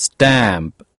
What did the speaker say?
stamp.